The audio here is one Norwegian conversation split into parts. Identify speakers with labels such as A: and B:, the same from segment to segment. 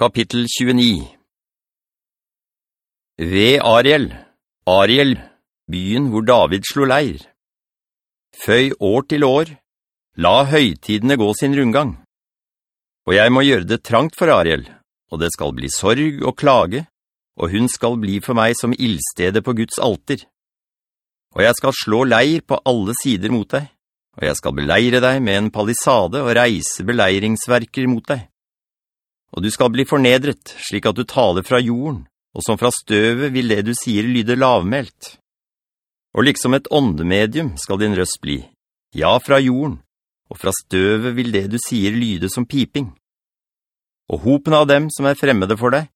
A: Kapittel 29 Ved Ariel, Ariel, byen hvor David slo leir. Føy år til år, la høytidene gå sin rundgang. Og jeg må gjøre det trangt for Ariel, og det skal bli sorg og klage, og hun skal bli for meg som ildstede på Guds alter. Og jeg skal slå leir på alle sider mot deg, og jeg skal beleire deg med en palisade og reise beleiringsverker mot deg og du skal bli fornedret, slik at du taler fra jorden, og som fra støvet vil det du sier lyde lavmelt. Og liksom et åndemedium skal din røst bli, ja, fra jorden, og fra støvet vil det du sier lyde som piping. Og hopen av dem som er fremmede for deg,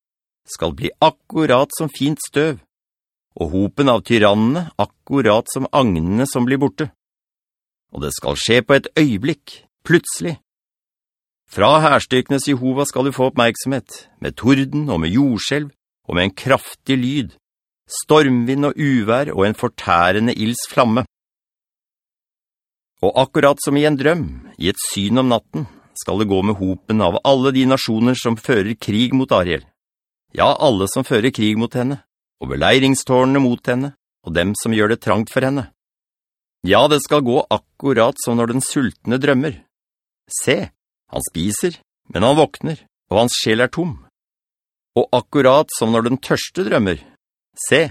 A: skal bli akkurat som fint støv, og hopen av tyrannene akkurat som agnene som blir borte. Og det skal skje på et øyeblikk, plutselig, fra herstyrkenes Jehova skal du få oppmerksomhet, med torden og med jordskjelv, og med en kraftig lyd, stormvind og uvær og en fortærende ilds flamme. Og akkurat som i en drøm, i et syn om natten, skal det gå med hopen av alle de nasjoner som fører krig mot Ariel. Ja, alle som fører krig mot henne, og beleiringstårnene mot henne, og dem som gjør det trangt for henne. Ja, det skal gå akkurat som når den sultne drømmer. Se, han spiser, men han våkner, og hans sjel er tom. Og akkurat som når den tørste drømmer, se,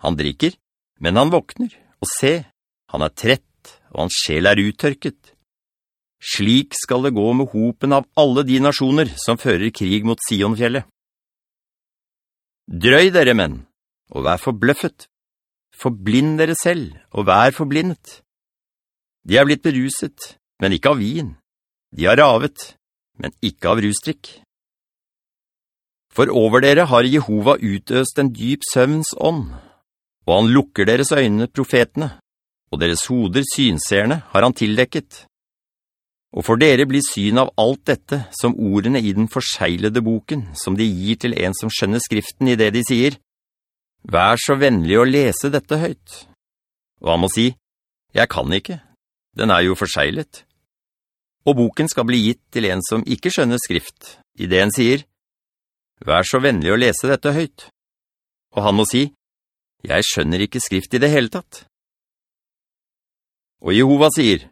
A: han drikker, men han våkner, og se, han er trett, og hans sjel er uttørket. Slik skal det gå med hopen av alle de nasjoner som fører krig mot Sionfjellet. Drøy dere, menn, og vær forbløffet. Forblind dere selv, og vær forblindet. De er blitt beruset, men ikke av vin. De har ravet, men ikke av rusdrikk. For over dere har Jehova utøst en dyp søvns ånd, og han lukker deres øyne profetene, og deres hoder synseerne har han tildekket. Og for dere blir syn av alt dette som ordene i den forseilede boken, som de gir til en som skjønner skriften i det de sier. Vær så vennlig å lese dette høyt. Og han må si, jeg kan ikke, den er jo forseglet og boken skal bli gitt til en som ikke skjønner skrift, i det en sier, «Vær så vennlig å lese dette høyt.» Og han må si, «Jeg skjønner ikke skrift i det hele tatt.» Og Jehova sier,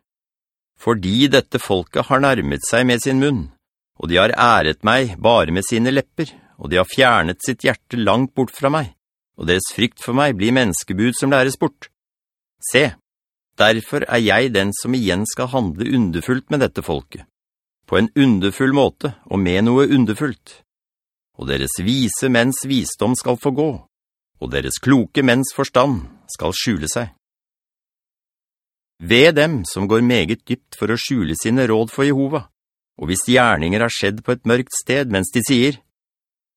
A: «Fordi dette folket har nærmet seg med sin munn, og de har æret meg bare med sine lepper, og de har fjernet sitt hjerte langt bort fra meg, og deres frykt for meg blir menneskebud som læres bort. Se, Derfor er jeg den som igjen skal handle underfullt med dette folket, på en underfull måte og med noe underfullt. Og deres vise menns visdom skal få gå, og deres kloke menns forstand skal skjule seg. Ved dem som går meget dypt for å skjule sine råd for Jehova, og hvis gjerninger har skjedd på et mørkt sted mens de sier,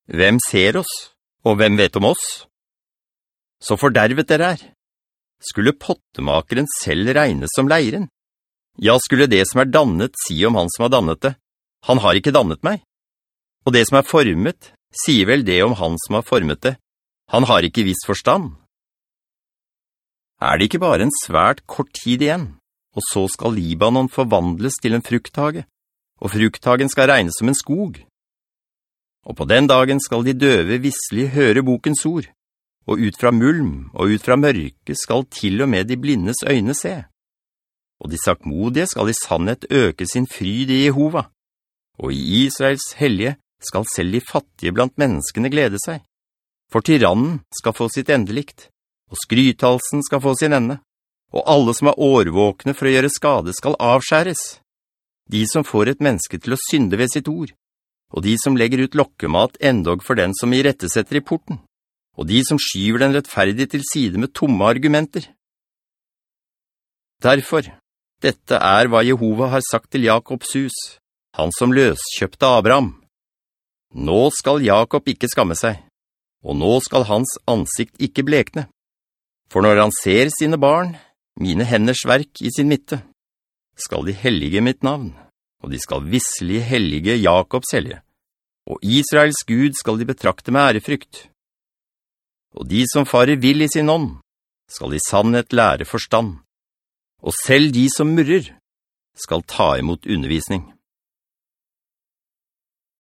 A: «Hvem ser oss, og hvem vet om oss?» Så fordervet dere er, skulle pottemakeren selv regnes som leiren? Ja, skulle det som er dannet si om han som har dannet det, han har ikke dannet meg. Og det som er formet, sier vel det om han som har formet det, han har ikke viss forstand. Er det ikke bare en svært kort tid igjen, og så skal Libanon forvandles til en frukthage, og frukthagen skal regnes som en skog? Og på den dagen skal de døve visselig høre bokens ord, og ut fra mulm og ut fra mørke skal til og med de blindes øyne se. Og de sakmodige skal i sannhet øke sin fryd i Jehova, og i Israels hellige skal selv de fattige blant menneskene glede seg. For tyrannen skal få sitt endelikt, og skrythalsen skal få sin ende, og alle som er årvåkne for å gjøre skade skal avskjæres. De som får et menneske til å synde ved sitt ord, og de som legger ut lokkemat endog for den som i rettesetter i porten og de som skyver den rettferdige til side med tomme argumenter. Derfor, dette er hva Jehova har sagt til Jakobs hus, han som løskjøpte Abraham. Nå skal Jakob ikke skamme seg, og nå skal hans ansikt ikke blekne. For når han ser sine barn, mine henders verk i sin midte, skal de hellige mitt navn, og de skal visselig hellige Jakobs hellige, og Israels Gud skal de betrakte med ærefrykt og de som farer vill i sin ånd, skal i sannhet lære forstand, og selv de som murrer, skal ta imot undervisning.